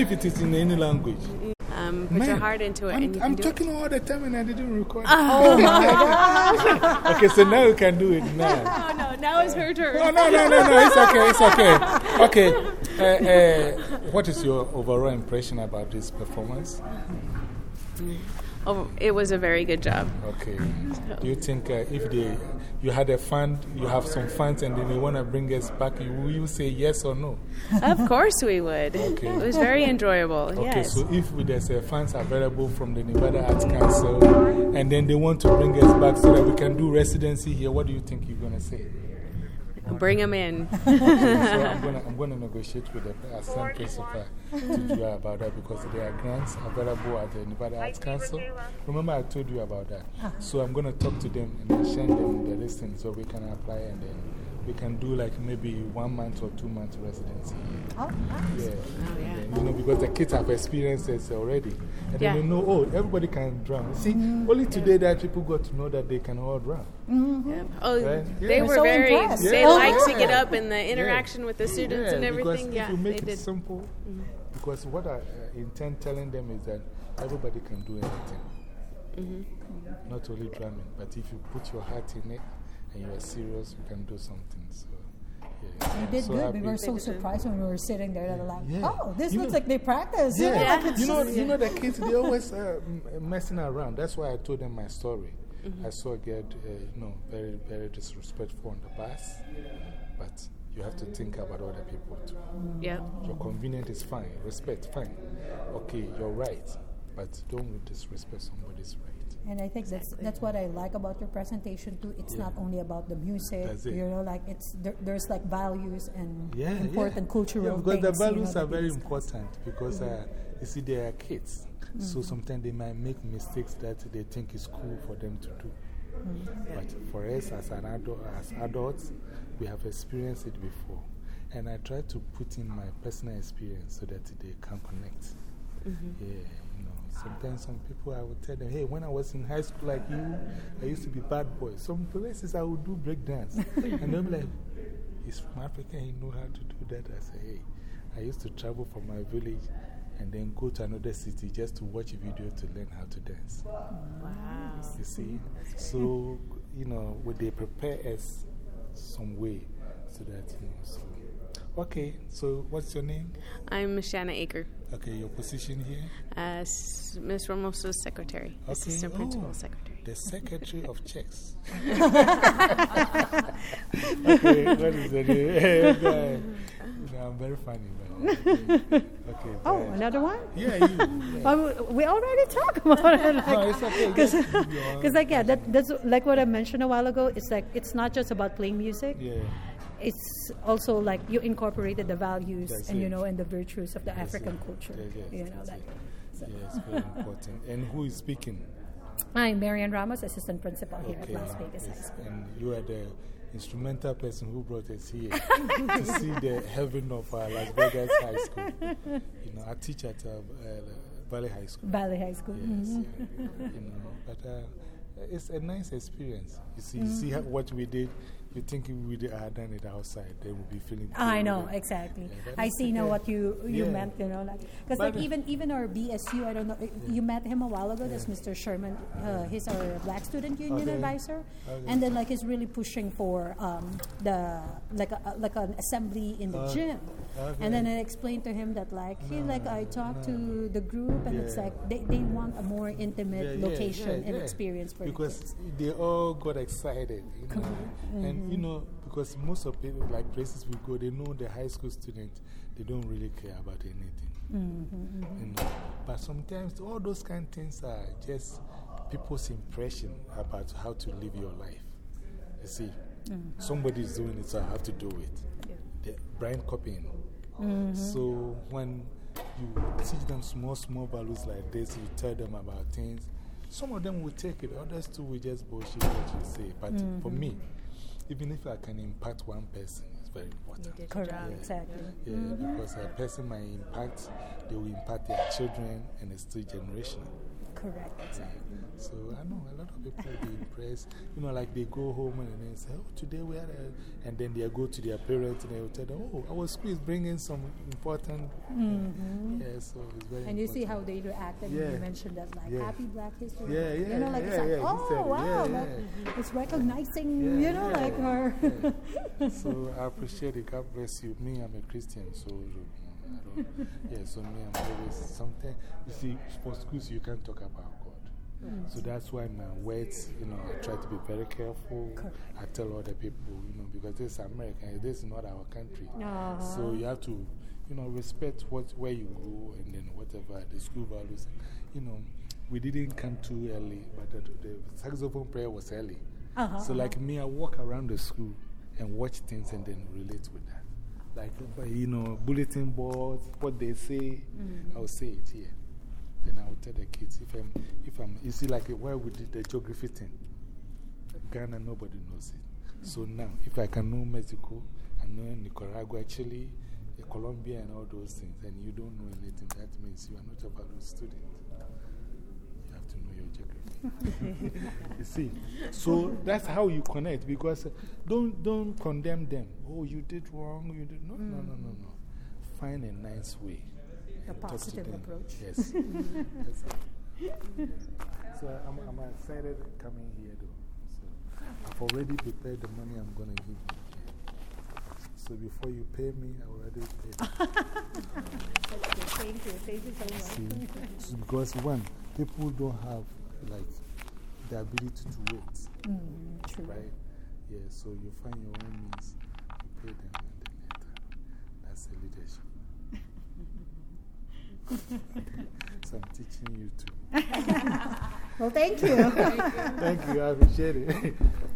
if it is in any language. Um, put your heart into it I'm, I'm do it. talking all the time and I didn't record. Oh, my God. okay, so now you can do it now. Oh, no, now it's her turn. No, no, no, no, no, it's okay, it's okay. Okay, uh, uh, what is your overall impression about this performance? Oh, it was a very good job. Okay. Do you think uh, if they, you had a fund, you have some funds, and then they want to bring us back, you, will you say yes or no? of course we would. Okay. It was very enjoyable. Okay, yes. so if we there's a funds available from the Nevada Arts Council, and then they want to bring us back so that we can do residency here, what do you think you're going to say? Bring them in. so I'm gonna negotiate with the assistant principal to do about that because there are grants available at the Nevada Arts Council. Remember I told you about that. So I'm gonna talk to them and then send them the listing so we can apply and then we can do like maybe one month or two months residency. Oh, Yeah. Oh, yeah. And, you know, because the kids have experiences already. And Yeah. then they know, oh, everybody can drum. See, only today that people got to know that they can all drum. Yeah. Oh, Right? they Yeah. were So very, impressed. they Yeah. like to get up and the interaction with the students yeah, and everything. Because Yeah, if you make they it did. simple, because what I uh, intend telling them is that everybody can do anything. Mm-hmm. Not only drumming, but if you put your heart in it and you are serious, you can do something. So, yeah. You did so good. happy. We were so surprised when we were sitting there. They're like, Yeah. oh, this You looks know- like they practice. Yeah, like you know, you know the kids, they always uh, messing around. That's why I told them my story. Mm-hmm. I saw a girl, uh, you know, very, very disrespectful on the bus. But you have to think about other people too. Yep. Your convenience is fine, respect, fine. Okay, you're right. But don't disrespect somebody's right. And I think that's that's what I like about your presentation too. It's not only about the music, you know, like it's there, there's like values and Yeah, important yeah. cultural yeah, because things. the you know, values are very important because mm-hmm. uh, you see, they are kids. So mm-hmm. sometimes they might make mistakes that they think is cool for them to do. Mm-hmm. But for us as, an adult, as adults, we have experienced it before. And I try to put in my personal experience so that they can connect. Yeah, you know, sometimes some people I would tell them, hey, when I was in high school like you, I used to be bad boy. Some places I would do break dance. and they'll be like, he's from Africa, he know how to do that. I say, hey, I used to travel from my village and then go to another city just to watch a video to learn how to dance. Wow. You see? So, you know, would they prepare us some way so that, you know, so. Okay, so what's your name? I'm Shanna Aker, Okay, your position here? as Miss Ramos's secretary, Okay. assistant principal Oh, secretary. The secretary of checks. okay, what is the name? Okay. I'm very funny, man. Okay, okay Oh, another one? Yeah, you. Yeah. We already talked about it. Like, No, it's okay. Because, Just like, yeah, that, that's like what I mentioned a while ago. It's like it's not just about playing music. Yeah. It's also like you incorporated the values That's and you know and the virtues of the That's African it. culture. Yes, yes, you know that. it. Yeah, very important. And who is speaking? I'm Marian Ramos, assistant principal here at Las Vegas High School. And you are the instrumental person who brought us here to see the heaven of uh, Las Vegas High School. You know, I teach at uh, uh, Valley High School. Valley High School. Yes, Mhm. yeah, you know, but uh, it's a nice experience. You see, you see what we did. You think we had done it outside, they would be feeling. I know exactly. Yeah, I see now what you you Yeah. meant. You know, like because like uh, even even our BSU, I don't know. You met him a while ago. That's Mr. Sherman. Uh, he's our Black Student Union Okay. advisor, Okay. and then like he's really pushing for um, the like a, like an assembly in the Okay. gym. Okay. And then I explained to him that like he like I talked to the group and it's like they, they want a more intimate Yeah, yeah, location yeah, and yeah. experience for the because kids. they all got excited, you know. and You know because most of people like places we go, they know the high school students they don't really care about anything, Mm-hmm, you know. But sometimes all those kind of things are just people's impression about how to live your life. You see, Mm-hmm. somebody is doing it, so I have to do it. The brain copying. Mm-hmm. So when you teach them small, small values like this, you tell them about things, some of them will take it, others too will just bullshit what you say. But for Mm-hmm. me, even if I can impact one person, it's very important. Correct, job. exactly. Yeah, because a person might impact, they will impact their children and it's still generational. Correct, exactly. So I know a lot of people be impressed. You know, like they go home and they say, oh, today we had a, and then they go to their parents and they will tell them, oh, our school is bringing some important. -hmm. Yeah, so it's very And you see how they react, and Yeah. you mentioned that, like, Yeah. happy Black History Yeah, yeah, You know, like, yeah, it's like, oh, wow, Yeah, like, yeah. it's recognizing, you know, like our. yeah. so I appreciate it. God bless you. Me, I'm a Christian, so I don't, yeah, so me, I'm always something. You see, for schools, you can't talk about God. So that's why my words, you know, I try to be very careful. I tell other people, you know, because this is America, this is not our country. Uh-huh. So you have to, you know, respect what, where you go and then whatever the school values. You know, we didn't come too early, but the, the saxophone prayer was early. Uh-huh, so, like me, I walk around the school and watch things and then relate with that. Like, you know, bulletin boards, what they say, mm-hmm. I'll say it here. Then I'll tell the kids if I'm, if I'm, you see, like where we did the geography thing, Ghana, nobody knows it. Mm-hmm. So now, if I can know Mexico, I know Nicaragua, Chile, Colombia, and all those things, and you don't know anything, that means you are not a valued student. You have to know your geography. you see? So that's how you connect because uh, don't, don't condemn them. Oh, you did wrong. You did. No, no, no, no, no. Find a nice way. A and talk to positive approach. Yes. So I'm, I'm excited coming here though. So I've already prepared the money I'm going to give you. So before you pay me, I already paid. Thank you. Thank you so much. See? Because one, people don't have like the ability to wait, Mm, true. right? Yeah, so you find your own means, you pay them, and then later. That's the leadership. so I'm teaching you too. Well, thank you. Thank you, I appreciate it.